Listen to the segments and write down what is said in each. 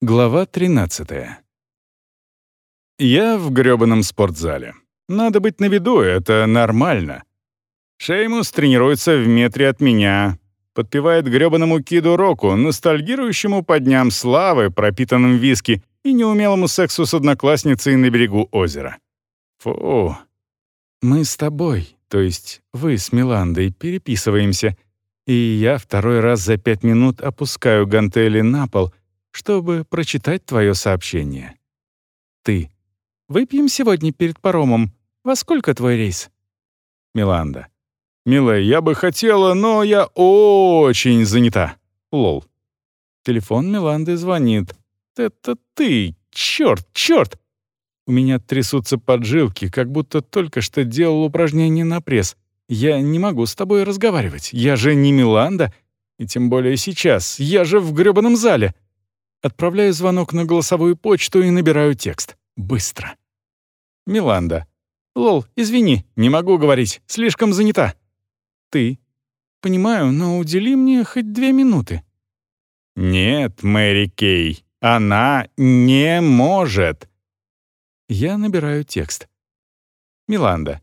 Глава 13. Я в грёбаном спортзале. Надо быть на виду, это нормально. Шеймус тренируется в метре от меня, подпевает грёбаному киду Року, ностальгирующему по дням славы, пропитанным виски и неумелому сексу с одноклассницей на берегу озера. Фу. Мы с тобой, то есть вы с Миландой, переписываемся, и я второй раз за пять минут опускаю гантели на пол — чтобы прочитать твое сообщение. Ты. Выпьем сегодня перед паромом. Во сколько твой рейс? Миланда. Милая, я бы хотела, но я очень занята. Лол. Телефон Миланды звонит. Это ты. Черт, черт. У меня трясутся поджилки, как будто только что делал упражнение на пресс. Я не могу с тобой разговаривать. Я же не Миланда. И тем более сейчас. Я же в грёбаном зале. Отправляю звонок на голосовую почту и набираю текст. Быстро. Миланда. «Лол, извини, не могу говорить, слишком занята». «Ты?» «Понимаю, но удели мне хоть две минуты». «Нет, Мэри Кей, она не может». Я набираю текст. Миланда.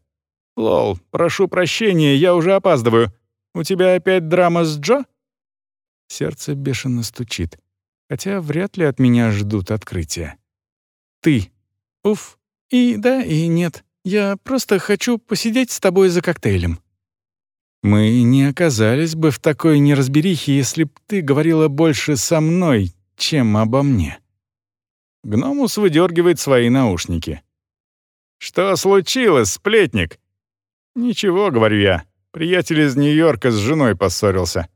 «Лол, прошу прощения, я уже опаздываю. У тебя опять драма с Джо?» Сердце бешено стучит хотя вряд ли от меня ждут открытия. Ты. Уф. И да, и нет. Я просто хочу посидеть с тобой за коктейлем. Мы не оказались бы в такой неразберихе, если б ты говорила больше со мной, чем обо мне. Гномус выдергивает свои наушники. «Что случилось, сплетник?» «Ничего», — говорю я. Приятель из Нью-Йорка с женой поссорился.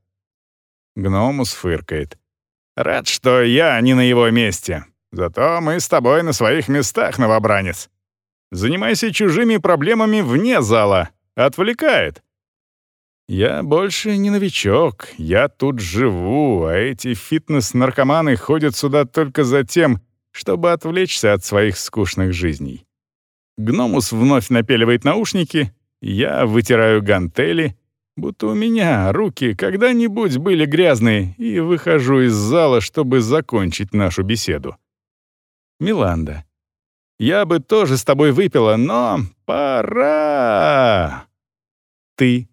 Гномус фыркает. Рад, что я не на его месте. Зато мы с тобой на своих местах, новобранец. Занимайся чужими проблемами вне зала. Отвлекает. Я больше не новичок. Я тут живу, а эти фитнес-наркоманы ходят сюда только за тем, чтобы отвлечься от своих скучных жизней. Гномус вновь напеливает наушники, я вытираю гантели, будто у меня руки когда-нибудь были грязные, и выхожу из зала, чтобы закончить нашу беседу. Миланда. Я бы тоже с тобой выпила, но пора. Ты.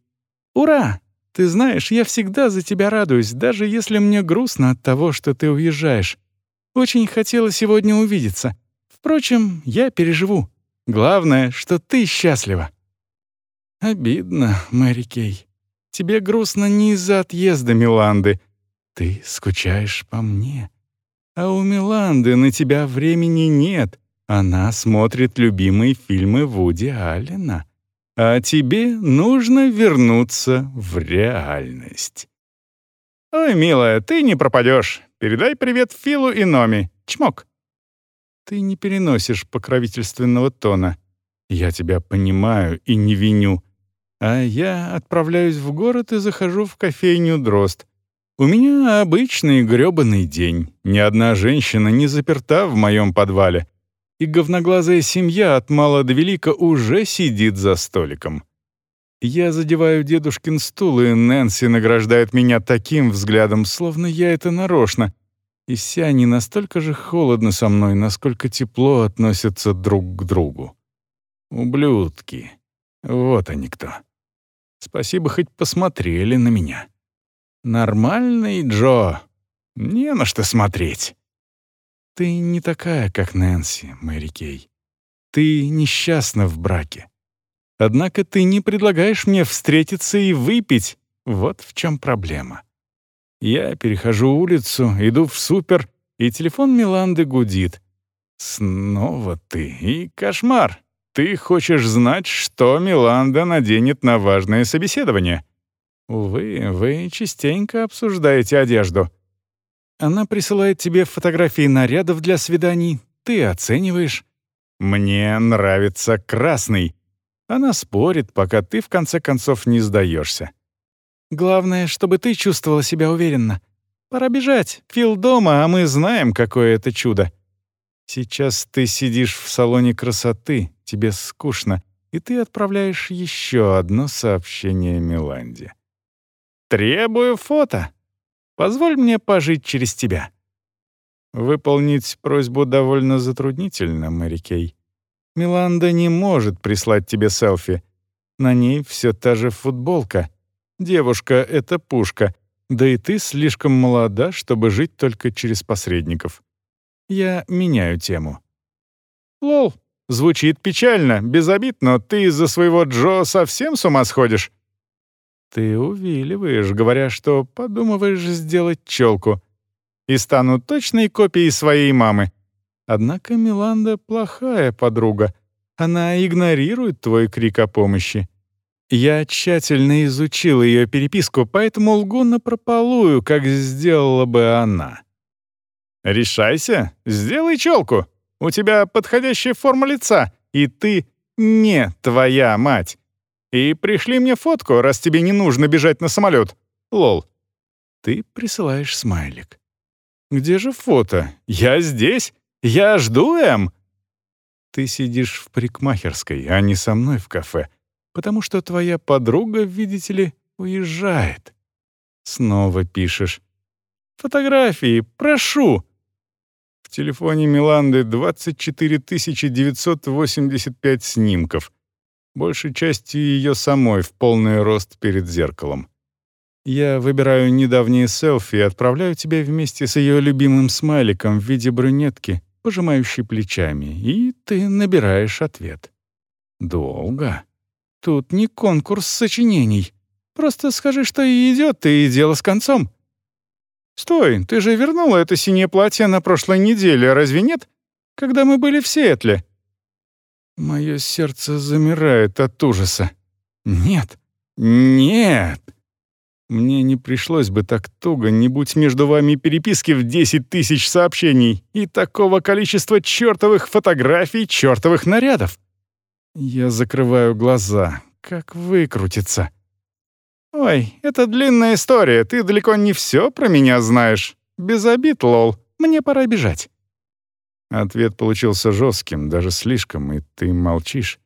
Ура! Ты знаешь, я всегда за тебя радуюсь, даже если мне грустно от того, что ты уезжаешь. Очень хотела сегодня увидеться. Впрочем, я переживу. Главное, что ты счастлива. Обидно, Мэри Кей. Тебе грустно не из-за отъезда Миланды. Ты скучаешь по мне. А у Миланды на тебя времени нет. Она смотрит любимые фильмы Вуди Аллена. А тебе нужно вернуться в реальность. «Ой, милая, ты не пропадешь. Передай привет Филу и Номи. Чмок». Ты не переносишь покровительственного тона. Я тебя понимаю и не виню. А я отправляюсь в город и захожу в кофейню «Дрозд». У меня обычный грёбаный день. Ни одна женщина не заперта в моем подвале. И говноглазая семья от мала до велика уже сидит за столиком. Я задеваю дедушкин стул, и Нэнси награждает меня таким взглядом, словно я это нарочно. И все они настолько же холодны со мной, насколько тепло относятся друг к другу. Ублюдки. Вот они кто. Спасибо, хоть посмотрели на меня. Нормальный Джо. Не на что смотреть. Ты не такая, как Нэнси, Мэри Кей. Ты несчастна в браке. Однако ты не предлагаешь мне встретиться и выпить. Вот в чем проблема. Я перехожу улицу, иду в супер, и телефон Миланды гудит. Снова ты и кошмар. Ты хочешь знать, что Миланда наденет на важное собеседование? Увы, вы частенько обсуждаете одежду. Она присылает тебе фотографии нарядов для свиданий, ты оцениваешь. Мне нравится красный. Она спорит, пока ты в конце концов не сдаешься. Главное, чтобы ты чувствовала себя уверенно. Пора бежать. Фил дома, а мы знаем, какое это чудо. Сейчас ты сидишь в салоне красоты, тебе скучно, и ты отправляешь еще одно сообщение Миланде. «Требую фото. Позволь мне пожить через тебя». Выполнить просьбу довольно затруднительно, Мэри Кей. Миланда не может прислать тебе селфи. На ней все та же футболка. Девушка — это пушка. Да и ты слишком молода, чтобы жить только через посредников. Я меняю тему. Лол, звучит печально, без обид, но ты из-за своего Джо совсем с ума сходишь. Ты увиливаешь, говоря, что подумываешь сделать челку. И стану точной копией своей мамы. Однако Миланда плохая подруга. Она игнорирует твой крик о помощи. Я тщательно изучил ее переписку, поэтому лгу напропалую, как сделала бы она. «Решайся, сделай челку. У тебя подходящая форма лица, и ты не твоя мать. И пришли мне фотку, раз тебе не нужно бежать на самолет. Лол». Ты присылаешь смайлик. «Где же фото? Я здесь. Я жду, Эм!» Ты сидишь в парикмахерской, а не со мной в кафе, потому что твоя подруга, видите ли, уезжает. Снова пишешь. «Фотографии, прошу!» В телефоне Миланды 24 985 снимков, большей частью ее самой в полный рост перед зеркалом. Я выбираю недавние селфи и отправляю тебя вместе с ее любимым смайликом в виде брюнетки, пожимающей плечами, и ты набираешь ответ. Долго. Тут не конкурс сочинений. Просто скажи, что и идет, и дело с концом. Стой, ты же вернула это синее платье на прошлой неделе, разве нет? Когда мы были в Сиэтле. Мое сердце замирает от ужаса. Нет, нет. Мне не пришлось бы так туго, не будь между вами переписки в 10 тысяч сообщений и такого количества чертовых фотографий, чертовых нарядов. Я закрываю глаза. Как выкрутиться? «Ой, это длинная история, ты далеко не все про меня знаешь. Без обид, лол, мне пора бежать». Ответ получился жестким, даже слишком, и ты молчишь.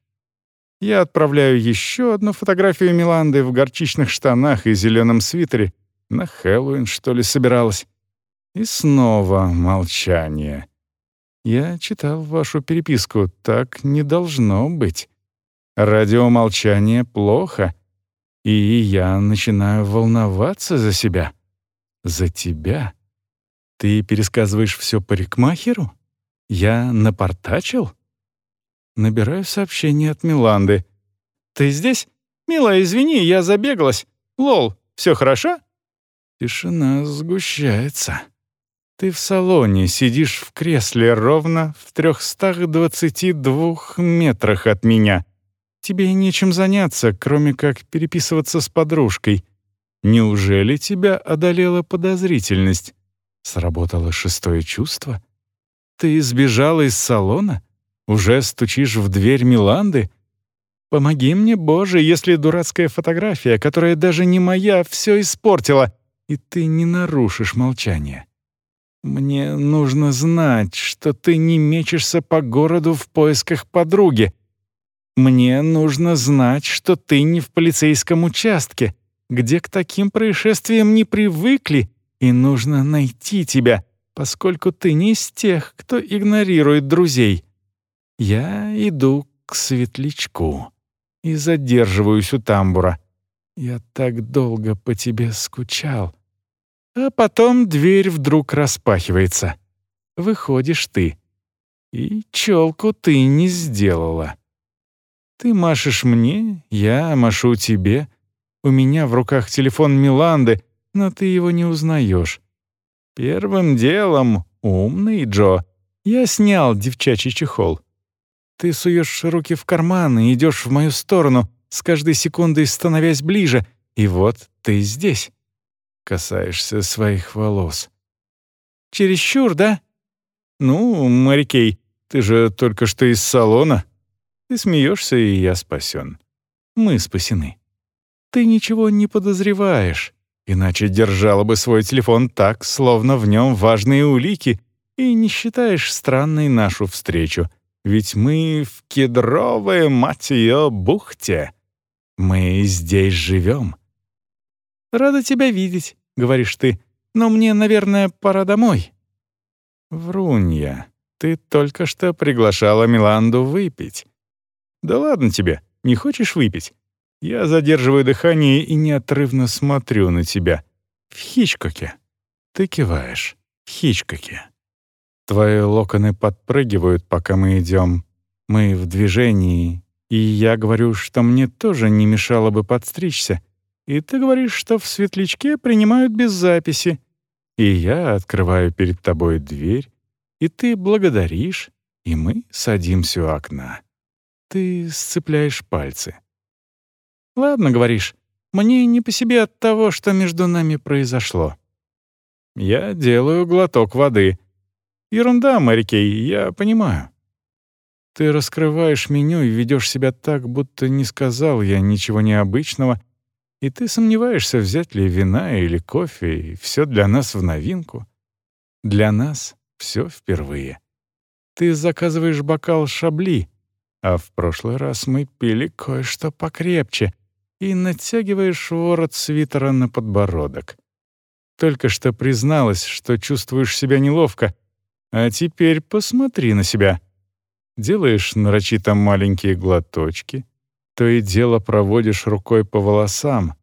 Я отправляю еще одну фотографию Миланды в горчичных штанах и зеленом свитере. На Хэллоуин, что ли, собиралась? И снова молчание. Я читал вашу переписку. Так не должно быть. Радиомолчание плохо. И я начинаю волноваться за себя. За тебя. Ты пересказываешь все парикмахеру? Я напортачил? Набираю сообщение от Миланды. «Ты здесь? Милая, извини, я забегалась. Лол, все хорошо?» Тишина сгущается. Ты в салоне, сидишь в кресле ровно в 322 метрах от меня. Тебе нечем заняться, кроме как переписываться с подружкой. Неужели тебя одолела подозрительность? Сработало шестое чувство? Ты сбежала из салона? Уже стучишь в дверь Миланды? Помоги мне, Боже, если дурацкая фотография, которая даже не моя, все испортила, и ты не нарушишь молчание. Мне нужно знать, что ты не мечешься по городу в поисках подруги. Мне нужно знать, что ты не в полицейском участке, где к таким происшествиям не привыкли, и нужно найти тебя, поскольку ты не из тех, кто игнорирует друзей. Я иду к светлячку и задерживаюсь у тамбура. Я так долго по тебе скучал. А потом дверь вдруг распахивается. Выходишь ты. И челку ты не сделала. Ты машешь мне, я машу тебе. У меня в руках телефон Миланды, но ты его не узнаешь. Первым делом, умный Джо, я снял девчачий чехол. Ты суешь руки в карман и идешь в мою сторону, с каждой секундой становясь ближе, и вот ты здесь. Касаешься своих волос. Чересчур, да? Ну, Марикей, ты же только что из салона. Ты смеешься, и я спасен. Мы спасены. Ты ничего не подозреваешь, иначе держала бы свой телефон так, словно в нем важные улики, и не считаешь странной нашу встречу — ведь мы в кедровой, мать ее, бухте. Мы здесь живем. «Рада тебя видеть», — говоришь ты, «но мне, наверное, пора домой». Врунья, ты только что приглашала Миланду выпить. Да ладно тебе, не хочешь выпить? Я задерживаю дыхание и неотрывно смотрю на тебя. В Хичкоке. Ты киваешь. В Хичкоке. Твои локоны подпрыгивают, пока мы идем. Мы в движении. И я говорю, что мне тоже не мешало бы подстричься. И ты говоришь, что в светлячке принимают без записи. И я открываю перед тобой дверь, и ты благодаришь, и мы садимся у окна. Ты сцепляешь пальцы. «Ладно, — говоришь, — мне не по себе от того, что между нами произошло». Я делаю глоток воды. Ерунда, Мэри Кей, я понимаю. Ты раскрываешь меню и ведешь себя так, будто не сказал я ничего необычного, и ты сомневаешься, взять ли вина или кофе, и все для нас в новинку. Для нас все впервые. Ты заказываешь бокал шабли, а в прошлый раз мы пили кое-что покрепче, и натягиваешь ворот свитера на подбородок. Только что призналась, что чувствуешь себя неловко, а теперь посмотри на себя. Делаешь нарочито маленькие глоточки, то и дело проводишь рукой по волосам,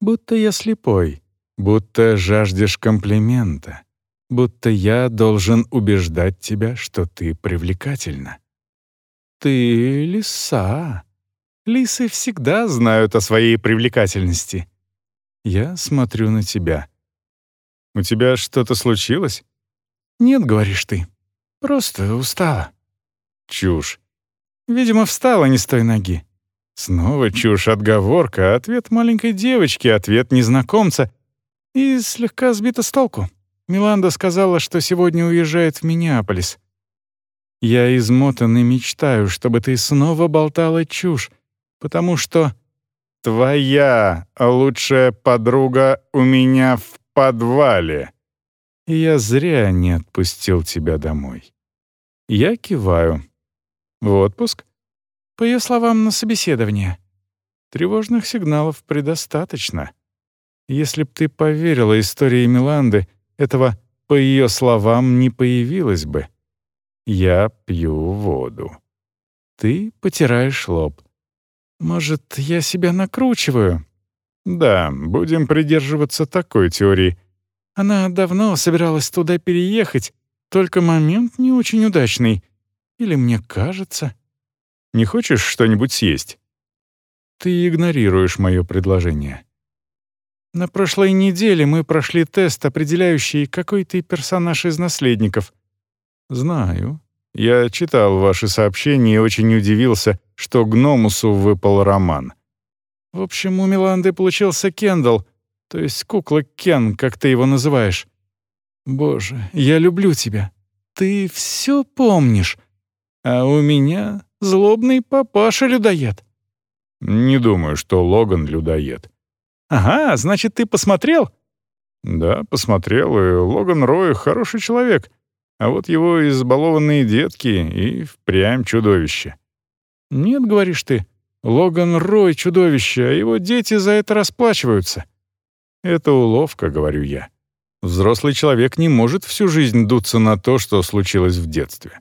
будто я слепой, будто жаждешь комплимента, будто я должен убеждать тебя, что ты привлекательна. Ты лиса, Лисы всегда знают о своей привлекательности. Я смотрю на тебя. У тебя что-то случилось? Нет, говоришь ты. Просто устала. Чушь. Видимо, встала не с той ноги. Снова чушь, отговорка, ответ маленькой девочки, ответ незнакомца. И слегка сбита с толку. Миланда сказала, что сегодня уезжает в Миннеаполис. Я измотан и мечтаю, чтобы ты снова болтала чушь, потому что твоя лучшая подруга у меня в подвале. Я зря не отпустил тебя домой. Я киваю. В отпуск? По ее словам, на собеседование. Тревожных сигналов предостаточно. Если б ты поверила истории Миланды, этого, по ее словам, не появилось бы. Я пью воду. Ты потираешь лоб. Может, я себя накручиваю? Да, будем придерживаться такой теории. Она давно собиралась туда переехать, только момент не очень удачный. Или мне кажется. Не хочешь что-нибудь съесть? Ты игнорируешь мое предложение. На прошлой неделе мы прошли тест, определяющий, какой ты персонаж из наследников. Знаю. Я читал ваши сообщения и очень удивился, что Гномусу выпал роман. В общем, у Миланды получился Кендалл, то есть кукла Кен, как ты его называешь. Боже, я люблю тебя. Ты все помнишь. А у меня злобный папаша-людоед. Не думаю, что Логан людоед. Ага, значит, ты посмотрел? Да, посмотрел, и Логан Рой хороший человек. А вот его избалованные детки и впрямь чудовище. «Нет, — говоришь ты, — Логан Рой — чудовище, а его дети за это расплачиваются». «Это уловка», — говорю я. Взрослый человек не может всю жизнь дуться на то, что случилось в детстве.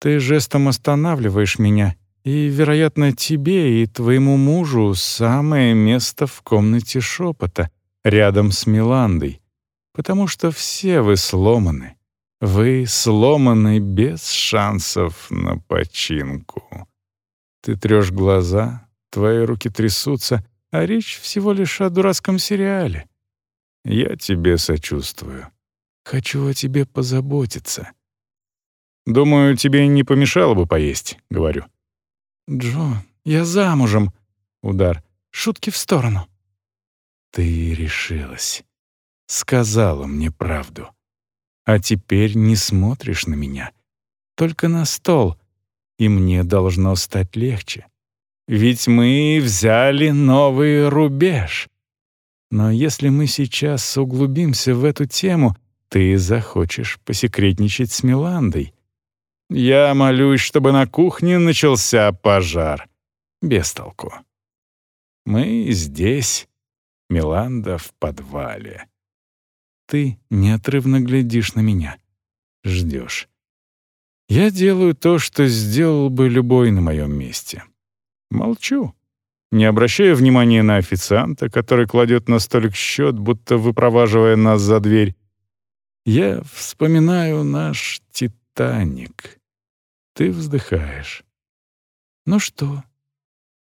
Ты жестом останавливаешь меня, и, вероятно, тебе и твоему мужу самое место в комнате шепота, рядом с Миландой, потому что все вы сломаны. Вы сломаны без шансов на починку. Ты трешь глаза, твои руки трясутся, а речь всего лишь о дурацком сериале. Я тебе сочувствую. Хочу о тебе позаботиться. Думаю, тебе не помешало бы поесть, говорю. Джо, я замужем. Удар. Шутки в сторону. Ты решилась. Сказала мне правду. А теперь не смотришь на меня. Только на стол. И мне должно стать легче. Ведь мы взяли новый рубеж. Но если мы сейчас углубимся в эту тему, ты захочешь посекретничать с Миландой. Я молюсь, чтобы на кухне начался пожар. Без толку. Мы здесь, Миланда в подвале. Ты неотрывно глядишь на меня. ждешь. Я делаю то, что сделал бы любой на моем месте. Молчу, не обращая внимания на официанта, который кладет на столик счет, будто выпроваживая нас за дверь. Я вспоминаю наш «Титаник». Ты вздыхаешь. Ну что?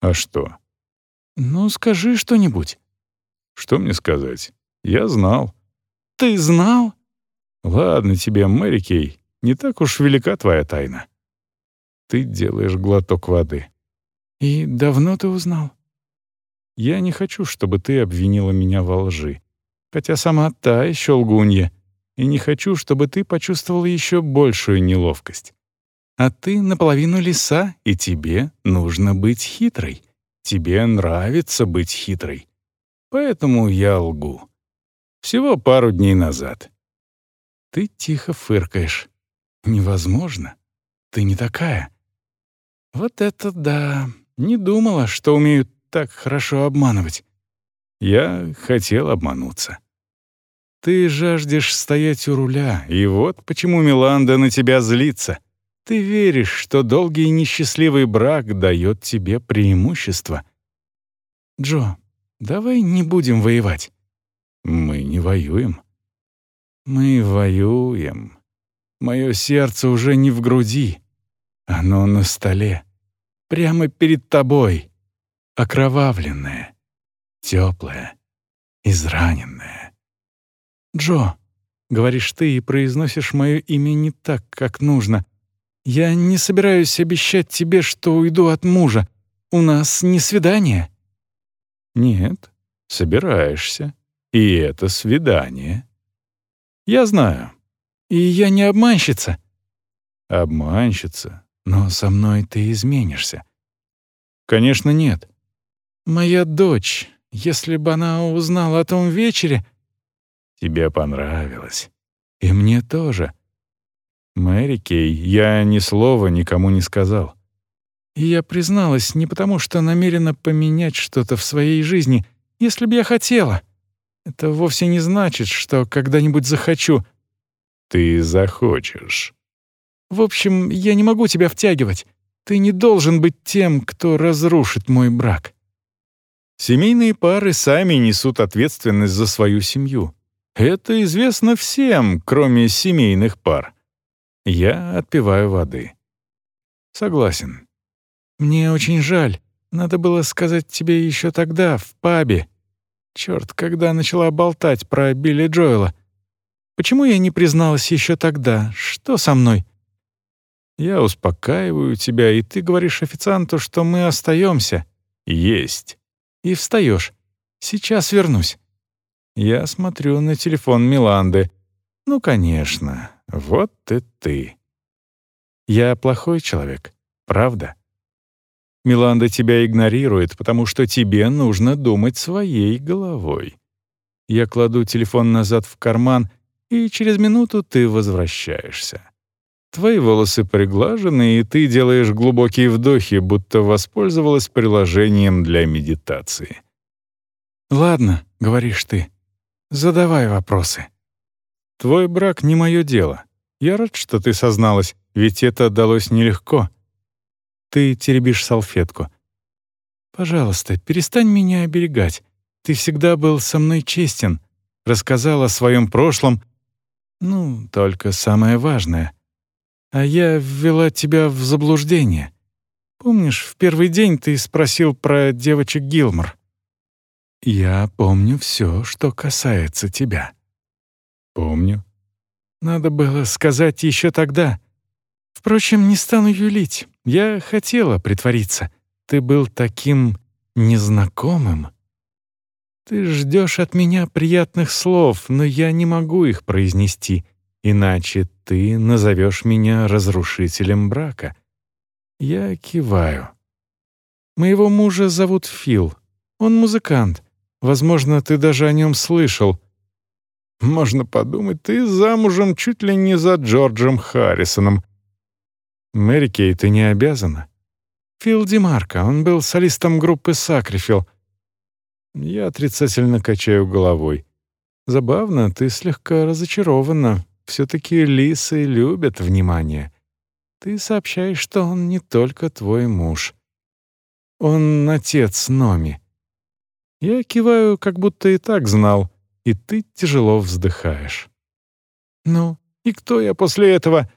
А что? Ну, скажи что-нибудь. Что мне сказать? Я знал. Ты знал? Ладно тебе, Мэри Кей, не так уж велика твоя тайна. Ты делаешь глоток воды. И давно ты узнал? Я не хочу, чтобы ты обвинила меня во лжи. Хотя сама та еще лгунья. И не хочу, чтобы ты почувствовала еще большую неловкость. А ты наполовину лиса, и тебе нужно быть хитрой. Тебе нравится быть хитрой. Поэтому я лгу. Всего пару дней назад. Ты тихо фыркаешь. Невозможно. Ты не такая. Вот это да. Не думала, что умеют так хорошо обманывать. Я хотел обмануться. Ты жаждешь стоять у руля, и вот почему Миланда на тебя злится. Ты веришь, что долгий и несчастливый брак дает тебе преимущество. Джо, давай не будем воевать. Мы не воюем. Мы воюем. Мое сердце уже не в груди. Оно на столе. Прямо перед тобой. Окровавленное. Теплое. Израненное. Джо, говоришь ты и произносишь мое имя не так, как нужно — я не собираюсь обещать тебе, что уйду от мужа. У нас не свидание». «Нет, собираешься. И это свидание». «Я знаю. И я не обманщица». «Обманщица. Но со мной ты изменишься». «Конечно, нет». «Моя дочь, если бы она узнала о том вечере...» «Тебе понравилось. И мне тоже. «Мэри Кей, я ни слова никому не сказал». И я призналась не потому, что намерена поменять что-то в своей жизни, если бы я хотела. Это вовсе не значит, что когда-нибудь захочу. Ты захочешь. В общем, я не могу тебя втягивать. Ты не должен быть тем, кто разрушит мой брак. Семейные пары сами несут ответственность за свою семью. Это известно всем, кроме семейных пар. Я отпиваю воды. Согласен. Мне очень жаль. Надо было сказать тебе еще тогда, в пабе. Черт, когда начала болтать про Билли Джоэла. Почему я не призналась еще тогда? Что со мной? Я успокаиваю тебя, и ты говоришь официанту, что мы остаемся. Есть. И встаешь. Сейчас вернусь. Я смотрю на телефон Миланды. Ну, конечно. Вот и ты. Я плохой человек, правда? Миланда тебя игнорирует, потому что тебе нужно думать своей головой. Я кладу телефон назад в карман, и через минуту ты возвращаешься. Твои волосы приглажены, и ты делаешь глубокие вдохи, будто воспользовалась приложением для медитации. «Ладно», — говоришь ты, — «задавай вопросы». Твой брак не мое дело. Я рад, что ты созналась, ведь это далось нелегко. Ты теребишь салфетку. Пожалуйста, перестань меня оберегать. Ты всегда был со мной честен, рассказал о своем прошлом. Ну, только самое важное. А я ввела тебя в заблуждение. Помнишь, в первый день ты спросил про девочек Гилмор? Я помню все, что касается тебя. «Помню». «Надо было сказать еще тогда. Впрочем, не стану юлить. Я хотела притвориться. Ты был таким незнакомым. Ты ждешь от меня приятных слов, но я не могу их произнести, иначе ты назовешь меня разрушителем брака». Я киваю. «Моего мужа зовут Фил. Он музыкант. Возможно, ты даже о нем слышал». Можно подумать, ты замужем чуть ли не за Джорджем Харрисоном. Мэри Кей, ты не обязана. Фил Димарко, он был солистом группы «Сакрифил». Я отрицательно качаю головой. Забавно, ты слегка разочарована. Все-таки лисы любят внимание. Ты сообщаешь, что он не только твой муж. Он отец Номи. Я киваю, как будто и так знал, и ты тяжело вздыхаешь. Ну, и кто я после этого?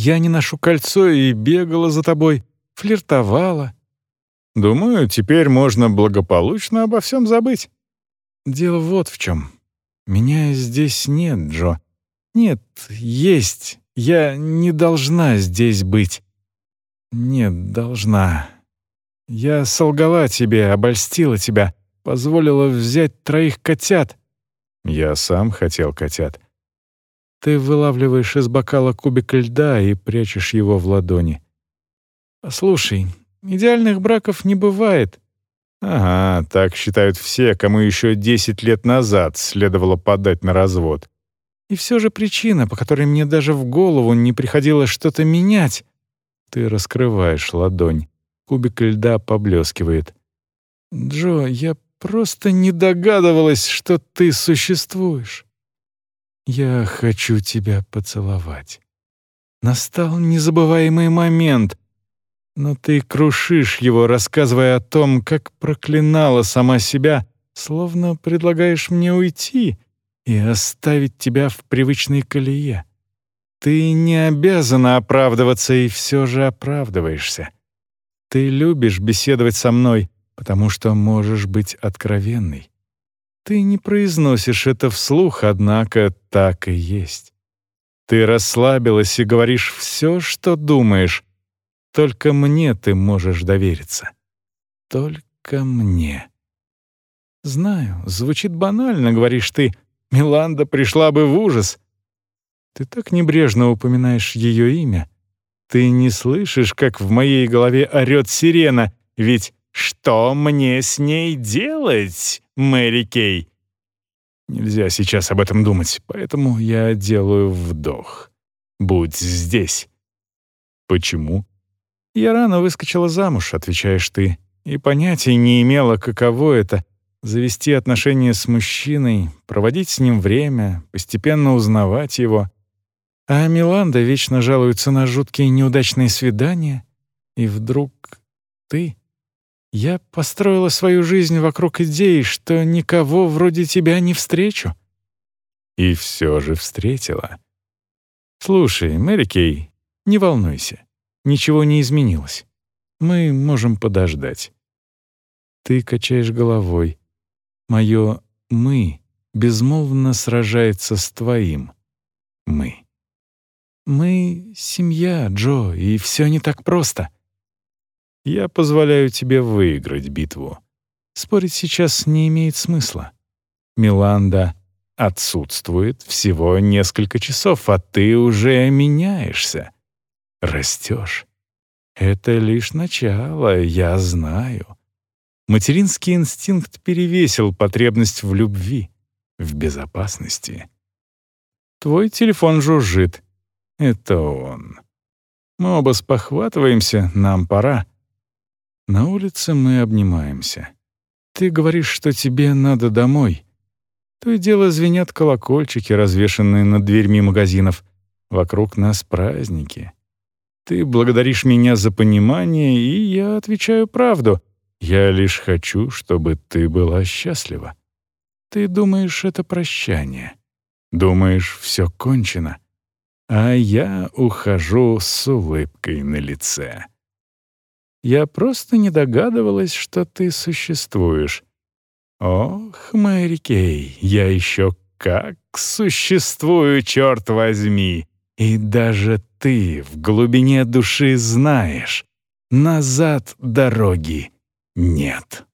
Я не ношу кольцо и бегала за тобой, флиртовала. Думаю, теперь можно благополучно обо всем забыть. Дело вот в чем. Меня здесь нет, Джо. Нет, есть. Я не должна здесь быть. Нет, должна. Я солгала тебе, обольстила тебя, позволила взять троих котят. Я сам хотел котят. Ты вылавливаешь из бокала кубик льда и прячешь его в ладони. Слушай, идеальных браков не бывает. Ага, так считают все, кому еще 10 лет назад следовало подать на развод. И все же причина, по которой мне даже в голову не приходило что-то менять. Ты раскрываешь ладонь. Кубик льда поблескивает. Джо, я просто не догадывалась, что ты существуешь. Я хочу тебя поцеловать. Настал незабываемый момент, но ты крушишь его, рассказывая о том, как проклинала сама себя, словно предлагаешь мне уйти и оставить тебя в привычной колее. Ты не обязана оправдываться и все же оправдываешься. Ты любишь беседовать со мной, потому что можешь быть откровенной. Ты не произносишь это вслух, однако так и есть. Ты расслабилась и говоришь все, что думаешь. Только мне ты можешь довериться. Только мне. Знаю, звучит банально, говоришь ты. Миланда пришла бы в ужас. Ты так небрежно упоминаешь ее имя. Ты не слышишь, как в моей голове орёт сирена, ведь что мне с ней делать, Мэри Кей? Нельзя сейчас об этом думать, поэтому я делаю вдох. Будь здесь. Почему? Я рано выскочила замуж, отвечаешь ты, и понятия не имела, каково это — завести отношения с мужчиной, проводить с ним время, постепенно узнавать его. А Миланда вечно жалуется на жуткие неудачные свидания, и вдруг ты... Я построила свою жизнь вокруг идеи, что никого вроде тебя не встречу. И все же встретила. Слушай, Мэри Кей, не волнуйся. Ничего не изменилось. Мы можем подождать. Ты качаешь головой. Мое «мы» безмолвно сражается с твоим «мы». Мы — семья, Джо, и все не так просто. Я позволяю тебе выиграть битву. Спорить сейчас не имеет смысла. Миланда отсутствует всего несколько часов, а ты уже меняешься, растешь. Это лишь начало, я знаю. Материнский инстинкт перевесил потребность в любви, в безопасности. Твой телефон жужжит. Это он. Мы оба спохватываемся, нам пора. На улице мы обнимаемся. Ты говоришь, что тебе надо домой. То и дело звенят колокольчики, развешанные над дверьми магазинов. Вокруг нас праздники. Ты благодаришь меня за понимание, и я отвечаю правду. Я лишь хочу, чтобы ты была счастлива. Ты думаешь, это прощание. Думаешь, все кончено. А я ухожу с улыбкой на лице. Я просто не догадывалась, что ты существуешь. Ох, Мэри Кей, я еще как существую, черт возьми! И даже ты в глубине души знаешь, назад дороги нет.